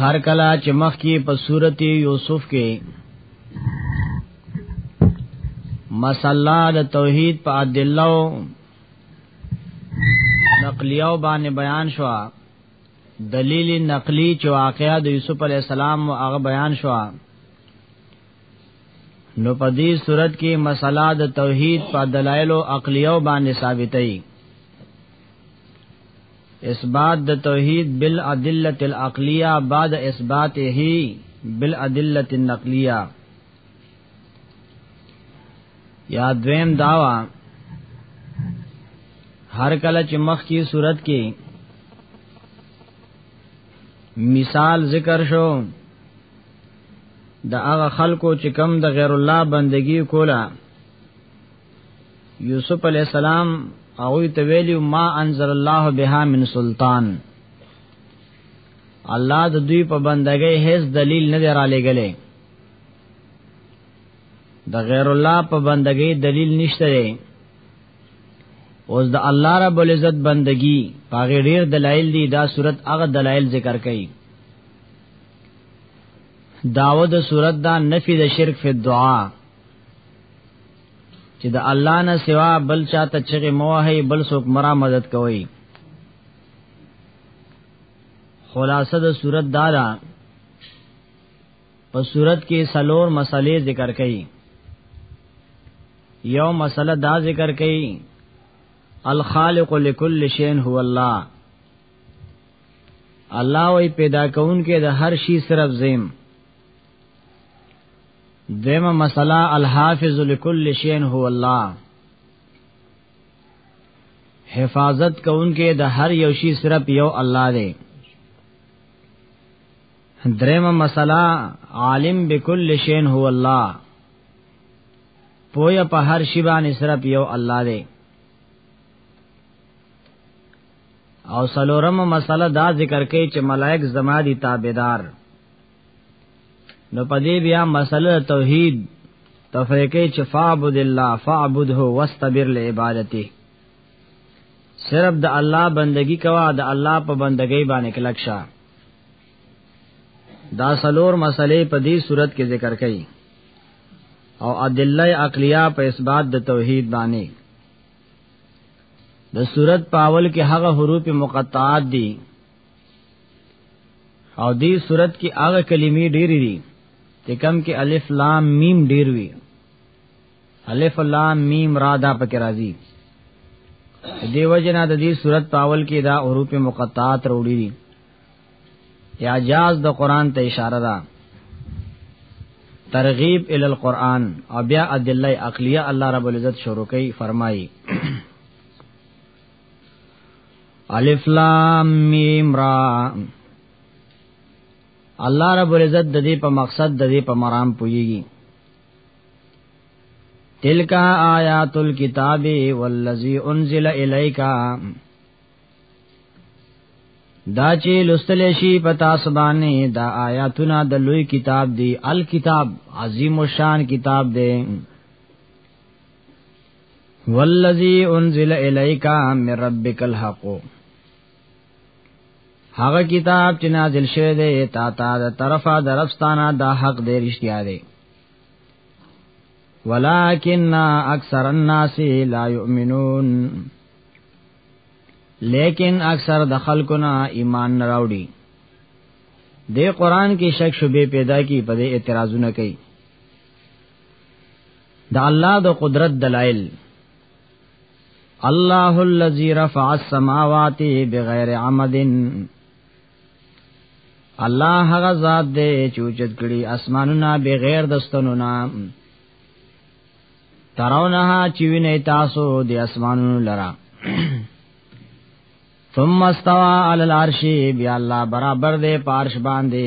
هر کلا چې مخ کې په صورت یوسف کې مسله د توحید په ادلو نقلیو باندې بیان شو دلیل نقلی چې واقعا د یوسف علی السلام او هغه بیان شو نو په دې صورت کې مسله د توحید په دلایل او عقلیو باندې ثابتې اثبات د توحید بالادله العقلیه بعد اثباته بالادله النقلیه یا دویم داوا هر کله چې مخ کی صورت کې مثال ذکر شو د هغه خلکو چې کم د غیر الله بندگی کوله یوسف علی السلام هغه ته ویلو ما انزل الله بها من سلطان الله د دوی په بندګۍ هیڅ دلیل نه درا لګلې د غیر الله په بندګۍ دلیل نشته دی اوس د الله رب العزت بندگی پاغه ډیر دلایل دي دا صورت هغه دلایل ذکر کړي داود صورت دا نفی د شرک فی الدعاء چې د الله نه سوا بل چاته چغه موه بل څوک مرا مدد کوي خلاصه د صورت دارا په صورت کې سلور مسلې ذکر کړي یو مسله دا ذکر کړي الخالق لكل شيء هو الله الله وی پیدا کون کې د هر شي صرف زم دیمه مسله الحافظ لكل شيء هو الله حفاظت کوونکې د هر یو شی صرف یو الله دی دریمه مسله عالم بكل شيء هو الله پویا په هر شی باندې صرف یو الله دی او سلورم مسله دا ذکر کوي چې ملائک زما دي تابعدار نو پدې بیا مسله توحید تفریقې چې فعبد الله فعبده واستبر لعبادته صرف د الله بندگی کوا د الله په بندګۍ باندې کلک شه دا سلور مسلې په دې صورت کې ذکر کړي او ادله عقلیه په اثبات د توحید باندې د صورت پاول کې هغه حروف مقطعات دي او دې صورت کې هغه کلمې ډېرې دي چې کم کې الف لام میم ډېر وي الف لام میم را دا پکې راځي دې وجنه د دې صورت پاول کې دا حروف مقطعات وروړي دي یا جاز د قران ته اشاره ده ترغیب ال القران او بیا ادله عقلیه الله رب العزت شروع کوي فرمایي الف لام میم را الله رب العزت د دې په مقصد د دې په مرام پويږي تلک آیات الكتاب والذی انزل الیک دا چې لستل شي په تاسو باندې دا آیاتونه د لوی کتاب دی الکتاب عظیم الشان کتاب دی والذی انزل الیک من ربک الحق هغه کتاب چې نازل شوی دی تا ته د طرفه درفستانه دا حق دی رښتیا دی ولکن اکثر الناس لا یؤمنون لیکن اکثر د خلکو نه ایمان نه راوړي د قران کې شک شوبې پیدا کی په دې اعتراضونه کوي د الله د قدرت دلایل الله الذي رفع السماوات بغیر عمد الله هغه ذات دی چې اوچت کړي اسمانونه بغیر دستونو نه ترونها چې ویني تاسو د اسمانونو لرا ثم استوى على العرش بیا الله برابر دی پارش باندې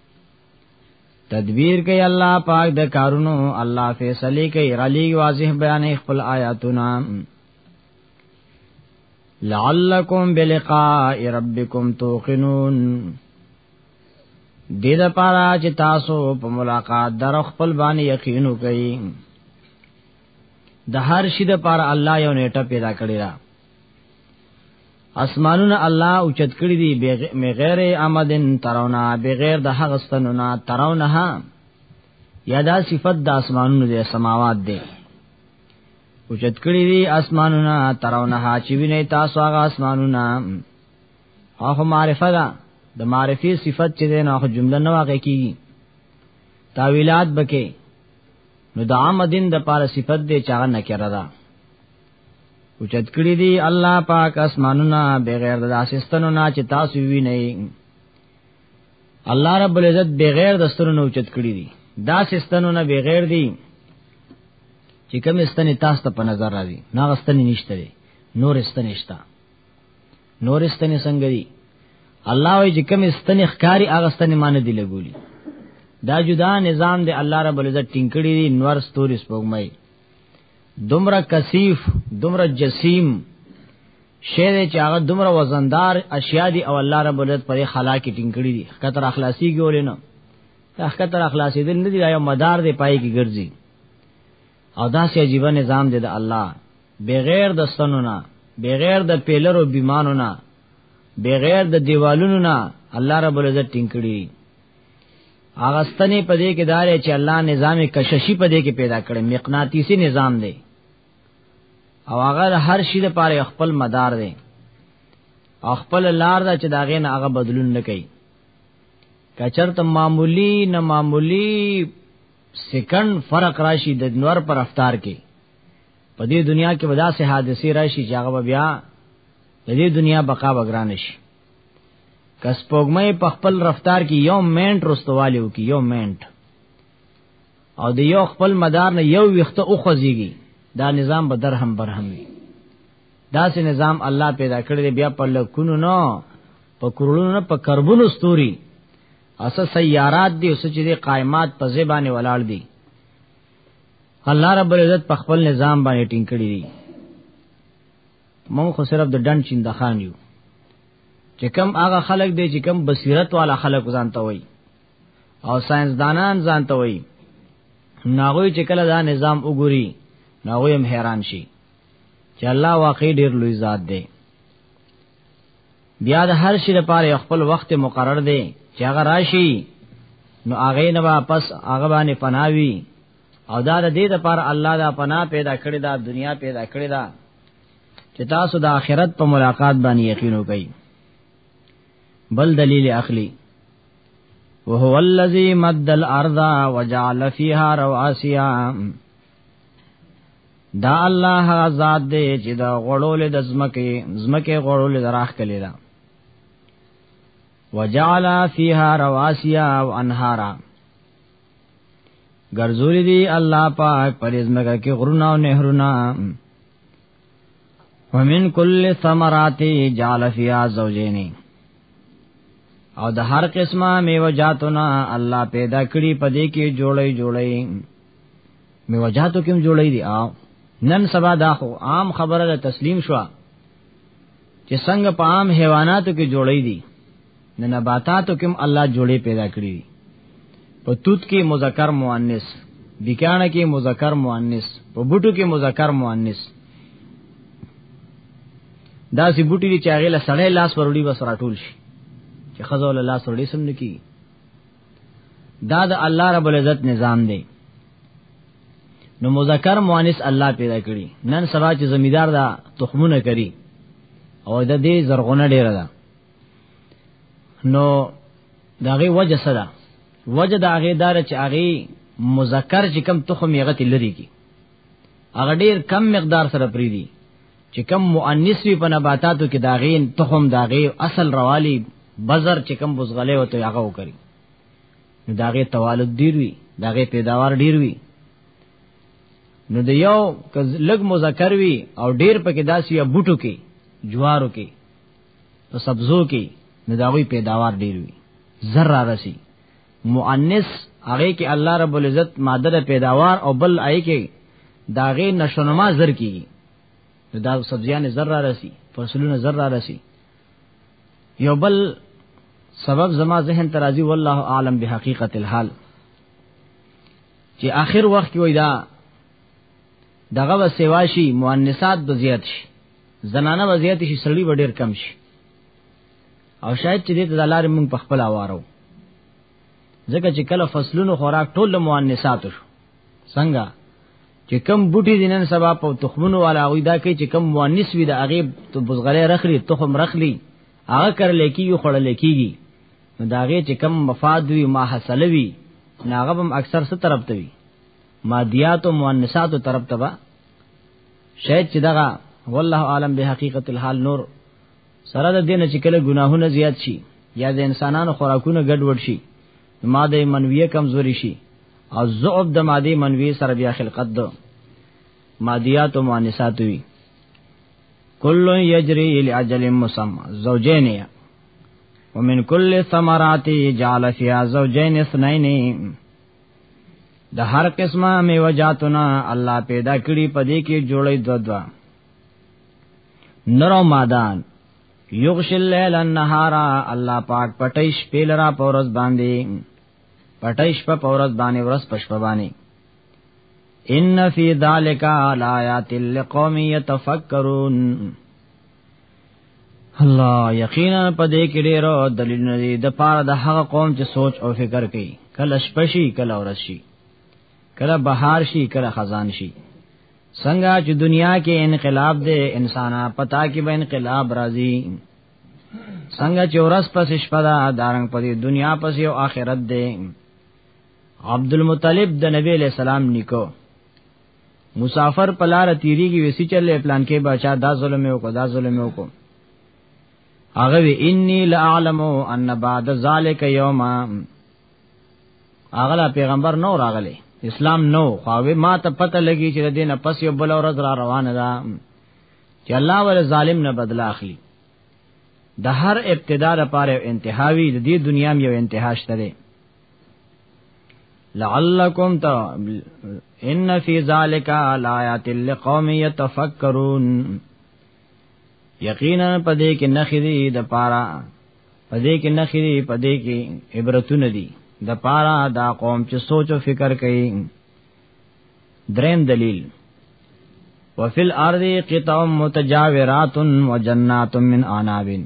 تدبیر کوي الله پاک د کارونو الله فیصله کوي رلی واضح بیان خپل آیاتونه لعلکم بلقاء ربکم توقنون دې د پاره چې تاسو په ملاقات در خپل باندې یقین وکړئ د هر شي د پاره الله یو نیټه پیدا کړی را اسمانونه الله او چت کړی دی بغیر آمدن ترونه بغیر د هغه ستنونه ترونه یادا صفت د اسمانونو د سماوات دی او چت کړی دی اسمانونه ترونه چې ویني تاسو هغه اسمانونه هغه معرفه ده د معرفي صفت چې نه هغه جمله نه واقع کیږي تاویلات بکې نو د عامدین د پاره صفت دی چې هغه نکره ده اوچت کړی دی الله پاک اسمانونه بغیر د اسستنو نه چې تاسو وی نه الله رب العزت بغیر د سترونو اوچت کړی دی دا سستنو نه بغیر دی چې کوم استنې تاسو ته په نظر راځي نه غستنې نشته دی نور استنې شته نور استنې څنګه دی الله وی چې کوم استنې ښکاری هغه استنې مان دی لګولي دا جدا نظام دی الله رب العزت ټینګ کړی دی نور ستوري سپوږمۍ دومره کثیف دومره جسیم شی دی چې هغه دومره وزندار اشیاء دی او الله رب العزت پر خلا کې ټینګ کړی دی خطر اخلاصي ګولې نه خطر اخلاصي دل نه دی یو مدار دی پای کې ګرځي او دا سي عجیب نظام دی د الله بغیر د ستنو نه بغیر د پیلرو بیمانو نه بغیر د دیوالونو نه الله رب العزت ټینګ کړی هغه ستنې په دې کې دار چې الله نظام کششي په دې کې پیدا کړي مقناطیسي نظام دی او هغه هر شي د پاره خپل مدار دی او خپل لار دا چې دا غین هغه بدلون نه کوي کچرت معمولی نه معمولی سکند فرق راشي د نور پر رفتار کې په دې دنیا کې ودا سه حادثه راشي چې هغه بیا د دې دنیا بقا وګران شي کس پوګمې په خپل رفتار کې یو منټ رستوالیو کې یو منټ او د یو خپل مدار نه یو وخته او خوځيږي دا نظام به درهم برهم وي دا سه نظام الله پیدا کړی بیا په لکونو نو په کرونو نه په کربونو ستوري اس سیارات دی اوس چې قائمات په زبانه ولاړ دي الله رب العزت په خپل نظام باندې ټینګ کړی دی مونږ خو صرف د ډن چین د خان یو چې کم هغه خلک دی چې کم بصیرت والا خلک ځان ته وای او ساينس دانان ځان ته وای ناغوی چې کله دا نظام وګوري ناغوی هم حیران شي چې الله واقعي ډیر لوی ذات دی بیا د هر شي لپاره خپل وخت مقرر دی چې هغه راشي نو هغه نه واپس هغه باندې پناوي او دا د دې لپاره الله دا پناه پیدا کړی دا دنیا پیدا کړی دا چې تاسو د آخرت په ملاقات باندې یقین وکړئ بل دلیل اخلی وهو الذی مد الارض وجعل فیها رواسیا دا الله ذات دی چې دا غړول د زمکه زمکه غړول دراخ کلی دا وجعل فیها رواسیا وانهارا ګرځولې دي الله پاک پرېزمګه کې غرونه او نهرونه ومن کل ثمرات جعل فيها زوجين او د هر قسمه میوه جاتونه الله پیدا کړی په دې کې جوړي جوړي میوه جاتو کې جوړي دي او نن سبا دا خو عام خبره ده تسلیم شوه چې څنګه په عام حیواناتو کې جوړې دي نه نباتاتو کې الله جوړې پیدا کړې دي په توت کې مذکر مؤنث بکانه کې مذکر مؤنث په بوټو کې مذکر مؤنث دا سی بوټي دي چې هغه له سړې لاس وروړي بس راټول شي چې خزول الله سړې سم نکی دا د الله رب العزت نظام دی نو مذکر مؤنث الله پیدا کړی نن سبا چې زمیدار دا تخمونه کری او د دې زرغونه ډیره ده نو داغه وجه سره وجه د هغه دار چې هغه مذکر چې کم تخم یې غتی لري کی هغه ډیر کم مقدار سره پری دی چې کم مؤنث وی په نباتاتو کې داغین تخم داغه اصل روالی بذر چې کم بوزغله وته هغه وکړي نو داغه توالد ډیر وی داغه پیداوار ډیر وی نو د یو لګ مذکر وی او ډیر پکې داسې یا بوټو کې جوارو کې په سبزو کې نو داغوی پیداوار ډیر وی ذره رسی مؤنث هغه کې الله رب العزت ماده د پیداوار او بل آی کې داغه نشونما زر کیږي دا سبزیان ذره رسی فصلونه ذره رسی یو بل سبب زما ذهن ترازی والله اعلم بحقیقت الحال چې آخر وخت کې وای دا دغه به سیوا شي مؤنثات به زیات شي زنانه به زیات شي سړی به ډیر کم شي او شاید چې دې د لارې مونږ په خپل اوارو ځکه چې کله فصلونو خوراک ټول مؤنثات شو څنګه چې کم بوټي دینن سبا په تخمونو والا غوی دا کوي چې کم مؤنث وي د هغه ته بزغله رخلی تخم رخلی هغه کر لکی یو خړل لکیږي نو دا غي چې کم مفاد وي ما حاصل وي ناغه هم اکثر ست طرف ته وي مادیات او مؤنثات طرف ته با شاید چې دغه والله عالم به حقیقت الحال نور سره د دین چې کله ګناهونه زیات شي یا د انسانانو خوراکونه ګډوډ شي ماده منویه کمزوري شي او ضعف د ماده منویه سره بیا خلقت دو مادیات او مؤنثات وي کل یجری الی اجل مسمى زوجین یا ومن کل ثمرات جعل فیها زوجین اثنین د هر قسمه میوه جاتونه الله پیدا کړی په دې کې جوړې دو دو نرو مادان یغش الليل النهار الله پاک پټی شپې لرا پورز باندې پټی شپه پورز باندې ورځ پښپ باندې ان فی ذالک آیات لقوم یتفکرون الله یقینا پدې کې ډېر دلیل نه دی د پاره د هغه قوم چې سوچ او فکر کوي کله شپشي کله ورشي کله بهار شي کله خزان شي څنګه چې دنیا کې انقلاب دی انسان پتا کې به انقلاب راځي څنګه چې ورځ پس شپه دا دارنګ په دې دنیا پس یو آخرت دی عبد المطلب د نبی له سلام نیکو مسافر پلار تیریږي وسی چلې پلان کې بچا دا ظلم یو کو دا ظلم یو کو هغه وی انی لاعلم ان بعد ذلک یوما اغلا پیغمبر نو راغلی اسلام نو خو ما ته پته لګی چې د دینه پس یو بل ورځ را روانه ده چې الله ول ظالم نه بدل اخلي د هر ابتدا لپاره انتهاوی د دې دنیا یو انتها شته دی لعلکم تا ان فی ذالک آیات لقوم یتفکرون یقینا پدې کې نخې دي د پارا پدې کې نخې دي پدې کې عبرتونه دي د پارا دا قوم چې سوچ او فکر کوي دریم دلیل وفي الارض قطع متجاورات وجنات من انابين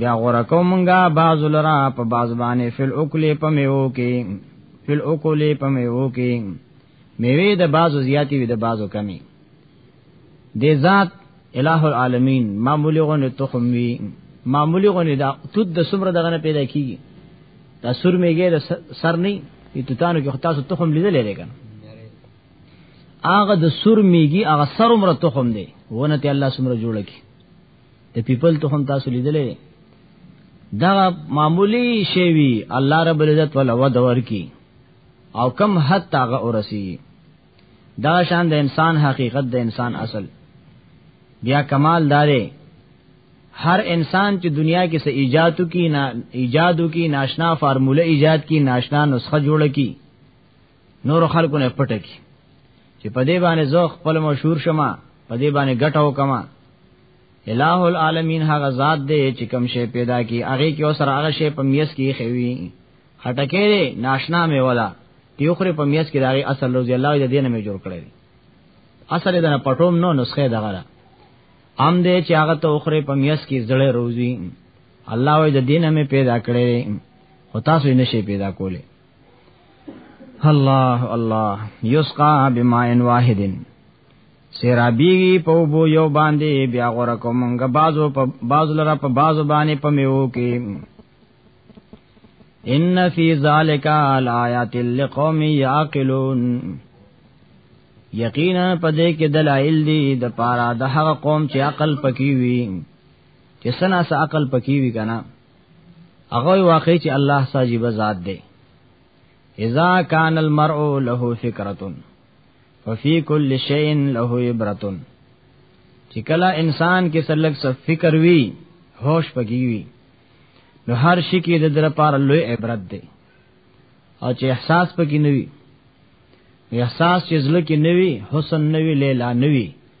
بیا غره کو مونږه باز لرا په باز باندې فل اوکلی په میو کې فل اوکلی په میو کې میوه د بازو زیاتی وي د بازو کمی د ذات الہ العالمین معمولی غونه تخم وی معمولی غونه دا تود د سمره دغه نه پیدا کیږي دا سر میګه د سر نه ای توتانو کې تاسو تخم لیدلې دی کنه هغه د سر میګي هغه سر عمر تخم دی ونه ته الله سمره جوړه کی د پیپل ته هم تاسو لیدلې دا معمولی شی وی الله رب العزت ولا ود ورکی او کم حد تاغه ورسی دا شان د انسان حقیقت د انسان اصل بیا کمال دارې هر انسان چې دنیا کې څه ایجادو کی نا ایجادو کی ناشنا فارموله ایجاد کی ناشنا نسخه جوړه کی نور خلکو نه پټه کی چې په دې باندې زه خپل مشهور شمه په دې باندې ګټه وکما الہ العالمین هغه ذات دی چې کوم شی پیدا کی هغه کې اوسره هغه شی په میس کې خوي خټکې دی ناشنا مې ولا تیوخره په میس کې داغي اصل روزي الله دې دینه مې جوړ کړی اصل دې نه پټوم نو نسخه دغه را ام دې چې هغه ته اوخره په میس کې زړه روزي الله دې دینه مې پیدا کړی خو تاسو یې نشي پیدا کولی الله الله یسقا بما ان واحدن سیرابیږي په وبو یو باندې بیا غره کومګه بازو په باز لره په باز باندې په میو کې ان فی ذالک آیات لقوم یعقلون یقینا پدې کې دلایل دي د پاره د هغه قوم چې عقل پکې وي چې سنا سه عقل پکې وي کنه هغه واقعي چې الله ساجيب ذات دی اذا كان المرء له فکرۃ ففي كل شيء له عبرۃ چې کله انسان کې سلک څه فکر وي هوش پکې وي نو هر شي کې د در پار لوی عبرت دی او چې احساس پکې نه وي احساس چې زړه کې نه وي حسن نه وي لیلا نه وي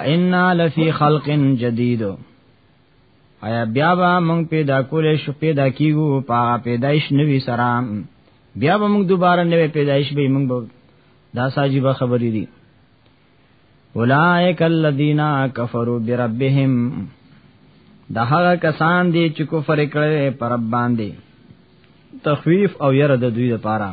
ائنا لفی خلق جدید آیا بیا به موږ پیدا کولې شو پیدا کیو په پیدایش نوې سره بیا به موږ دوباره نوې پیدایش به موږ دا ساجيبه خبرې دي اولائک الذین کفروا بربهم دا هغه کسان دي چې کفر کړي پر باندې تخویف او ير د دوی لپاره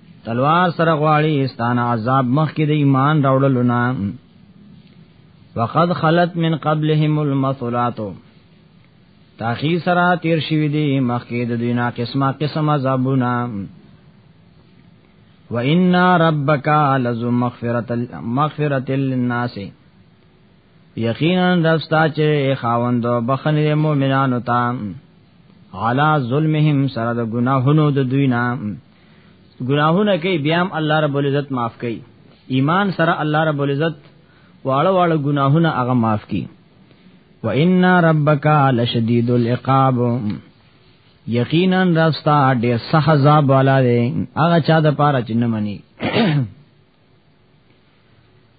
تلوار سره غواړي استان عذاب مخ کې د ایمان راوړلو نه وقد خلت من قبلهم المثلات تاخی سره تیر شوی دی مخ کې د دینه قسمه قسم عذابونه وان ربک لذو مغفرت مغفرت للناس یقینا رستا چې خاوند بخنه مؤمنانو ته علا ظلمهم سره د گناهونو د دوی نام ګناهونه کوي بیا هم الله رب العزت معاف کوي ایمان سره الله رب العزت واړه واړه ګناهونه هغه معاف کوي وان ربک لشدید العقاب یقینا راستا ډیر سخت عذاب والا دی هغه چا د پاره چې نه مني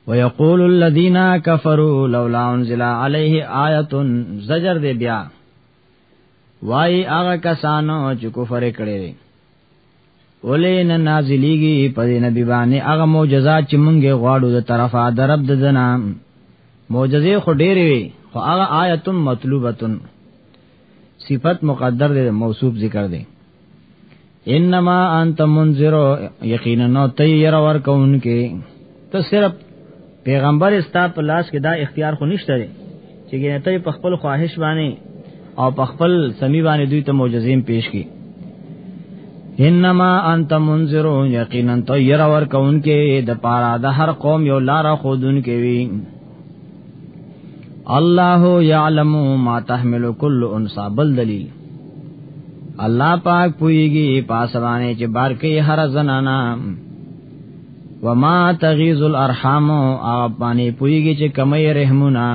ويقول الذين كفروا لولا انزل عليه آیه زجر دی بیا وای هغه کسانو چې کفر کړي ولې نه نازلېږي په نبی باندې هغه معجزات چې مونږه غواړو د طرفه درب د دنا معجزې خو ډېرې وي خو هغه آیت مطلوبه صفت مقدر دے موصوف ذکر دے انما انت منذر یقینا نو ته ير ور کوونکې ته صرف پیغمبر استا په لاس کې دا اختیار خو نشته لري چې ګنې ته په خپل خواهش باندې او په خپل سمي باندې دوی ته معجزې پیش کړي انما انت منذر یقینا ته ير ور کوونکې د پاره د هر قوم یو لار خودونکې وي الله يعلم ما تحمل كل انثى بل دلیل الله پاک پويږي پاسوانه چې بار کې هر زنانا وما تغيظ الارحام او باندې پويږي چې کمې رحمونه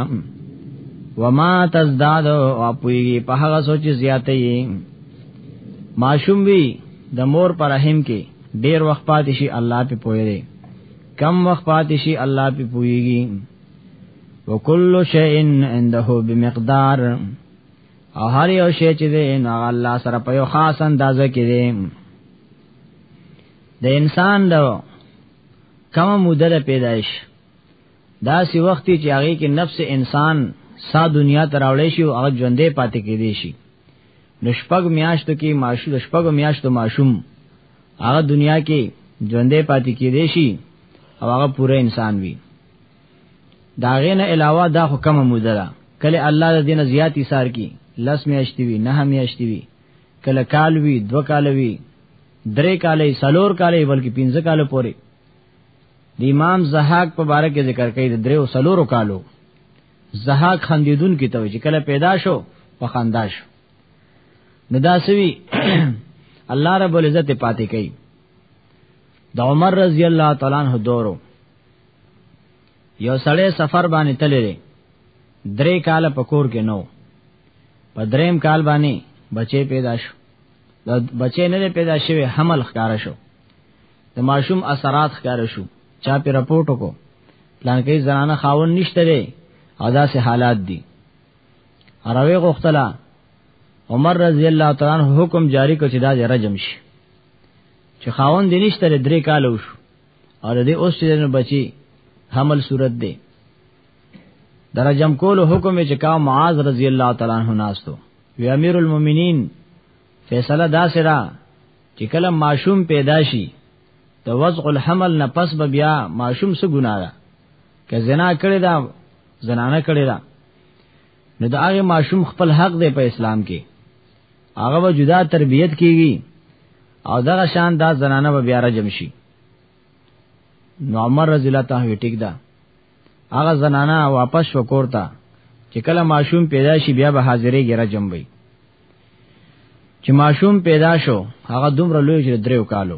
وما تزداد او پويږي په هغه سوچ زیاتې ماشوم وی د مور پر رحم کې ډیر وخت پاتې شي الله په پوي دی کم وخت پاتې شي الله په پويږي وکل شیء عنده بمقدار او هر یو شی چې دی نو الله سره په یو خاص اندازه کې دی د انسان د کم موده د پیدایش دا سی وخت چې هغه کې نفس انسان سا دنیا ته راوړې شي او هغه ژوندې پاتې کېدې شي نشپګ میاشتو کې ماشوم شپګ میاشتو ماشوم هغه دنیا کې ژوندې پاتې کې دی شي او هغه پوره انسان وي دا غینه علاوه دا خو کم موده ده کله الله د دینه زیات ایثار کی لس میاشتې وي نه میاشتې وي کله کال وي دو کال وي درې کالې سلور کالې بلکې پنځه کال پورې د امام زهاق په باره کې ذکر کوي د درې او سلورو کالو زهاق خندیدون کې ته چې کله پیدا شو په خندا شو نو دا سوي الله رب العزت پاتې کوي د عمر رضی الله تعالی عنہ دورو یو سړی سفر باندې تللی درې کال په کور کې نو په دریم کال باندې بچي پیدا شو د بچي نه پیدا شوی حمل ښکارا شو د ماشوم اثرات ښکارا شو چا په رپورټ کو پلان کې زنانه خاون نشته لري او دا سه حالات دي اراوی غختلا عمر رضی الله تعالی عنہ حکم جاری کړ چې دا رجم شي چې خاون دې نشته درې کال وشو او دې اوس چې بچي حمل صورت دی درجم کول حکم چې کا معاذ رضی الله تعالی عنہ ناستو وی امیر المؤمنین فیصله دا سره چې کله ماشوم پیدا شي د وضع الحمل نه پس بیا ماشوم څه ګناه که زنا کړی دا زنانه کړی دا نو دا هغه ماشوم خپل حق دی په اسلام کې هغه به جدا تربیت کیږي او دغه شان دا زنانه به بیا رجم شي نو عمر رضی الله تعالی ټیک دا هغه زنانه واپس شکور تا چې کله ماشوم پیدا شي بیا به حاضرې ګره جم وي چې ماشوم پیدا شو هغه دومره لوی چې دریو کالو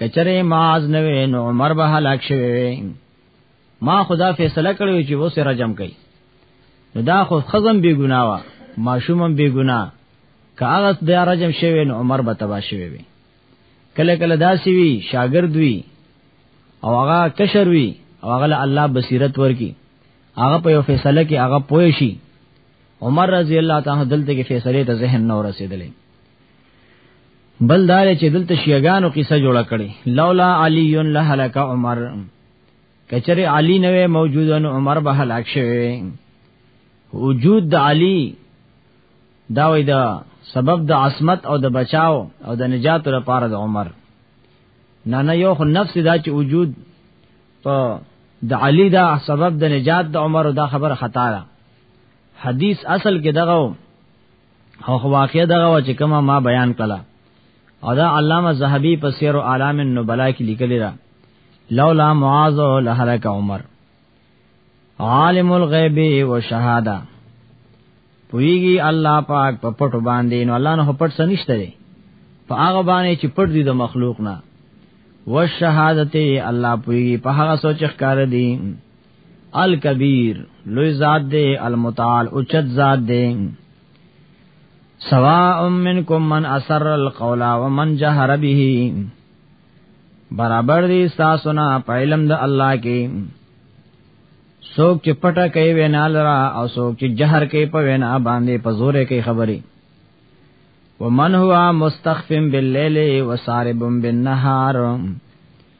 کچره ماز نه وې نو عمر به هلاک شوی ما خدا فیصله کړو چې وسه رجم کړي نو دا خو خزم بی ګناوه ماشومم بی ګنا که هغه د رجم شوی نو عمر به تبا شوی وي کله کله داسي وي شاګرد وي او هغه کشر وي او هغه الله بصیرت ورکی هغه په یو فیصله کې هغه پوه شي عمر رضی الله تعالی دلته کې فیصله ته ذهن نو رسیدلې بل دار چې دلته شیعاګانو قصه جوړه کړي لولا علی لهلک عمر کچره علی نه موجودن عمر به هلاک شوی وجود د علی دا وای دا سبب د عصمت او د بچاو او د نجات لپاره د عمر نه نه یو خو نفس دا چې وجود په د علی دا سبب د نجات د عمر دا خبره خطا ده حدیث اصل کې دغه او خو واقع دغه و چې کومه ما بیان کړه او دا علامه زهبي په سیر او علام النبلا کې لیکلی را لولا معاذ لهلك عمر عالم الغیب و شهاده پویږي الله پاک په پټو باندې نو الله نه پټ سنشته دی په هغه باندې چې پټ دي د مخلوق نه و شهادت الله پویږي په هغه سوچ ښکار دی الکبیر لوی ذات دے المتعال اوچت ذات دے سواء منکم من اثر القول ومن جهر به برابر دي تاسو نه پایلم د الله کې سوک چې پټه کوي وینا لرا او سوک چې جهر کوي په وینا باندې په زوره کوي خبري ومن هو مستخفم بالليل وسارب بالنهار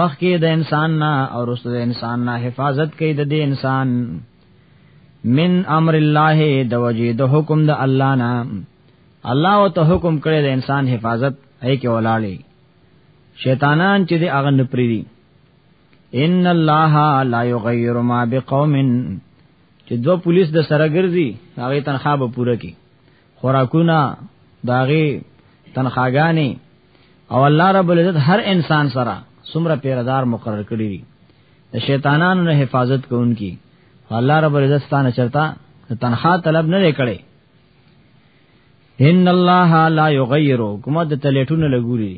مخکې د انسان نه او رسو د انسان نه حفاظت کوي د دې انسان من امر الله د وجه د حکم د الله نه الله او ته حکم کړی د انسان حفاظت هي کې ولاړی شیطانان چې د اغه نپری دي ان الله لا یغیر ما بقوم چې دو پولیس د سره ګرځي هغه تنخواه به پوره کی خوراکونه داغي تنخواګانی او الله رب العزت هر انسان سره سمره پیردار مقرر کړی دی د شیطانانو نه حفاظت کوونکی الله رب العزت ستانه چرتا تنخوا طلب نه کړي ان الله لا یغیرو کومه د تلیټونو لګوري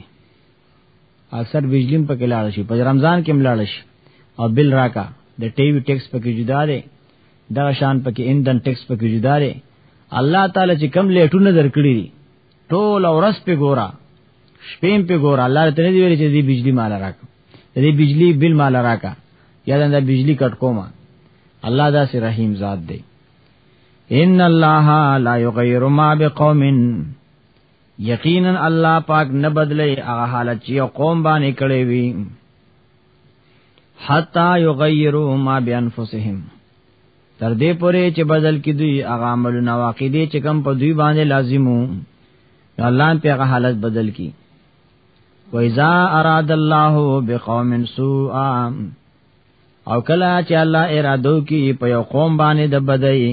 اکثر بجلیم پکې لاړ شي په رمضان کې ملاړ شي او بل راکا د ټي وي ټیکس پکې جدا دی دا شان پکې ایندن ټیکس پکې جدا دی الله تعالی چې کم لیټونه درکړي دي ټول ورځ په ګورا شپې په ګورا الله تعالی دې ویل چې دې بجلی مال راک دې بجلی بل مال راکا یا دا بجلی کټ کوما الله دا سي رحیم ذات دی ان الله لا یغیر ما بقوم یقینا الله پاک نه بدلی هغه حالت چې قوم باندې کړی وي حتا یغیروا ما بانفسهم تر دې پورې چې بدل کې دوی هغه عملونه واقع دي چې کم په دوی باندې لازمو الله په هغه حالت بدل کی وَإِذَا أَرَادَ اللَّهُ بِقَوْمٍ سُوءًا او کله چې الله اراده کوي په یو قوم باندې د بدایي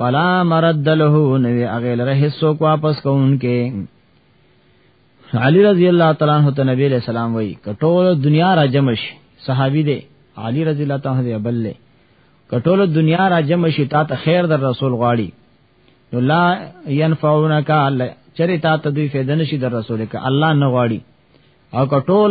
فلا مرد له نوی اغیل ره حصو کو واپس کوونکې علی رضی الله تعالی عنہ ته نبی علیہ السلام وای کټول دنیا را جمع شي صحابي دی علی رضی الله تعالی عنہ بل له کټول دنیا را جمع شي تا ته خیر در رسول غواړي نو لا ينفعونک الله چری تا ته دوی فائدہ نشي در رسول ک الله نه غواړي او کټول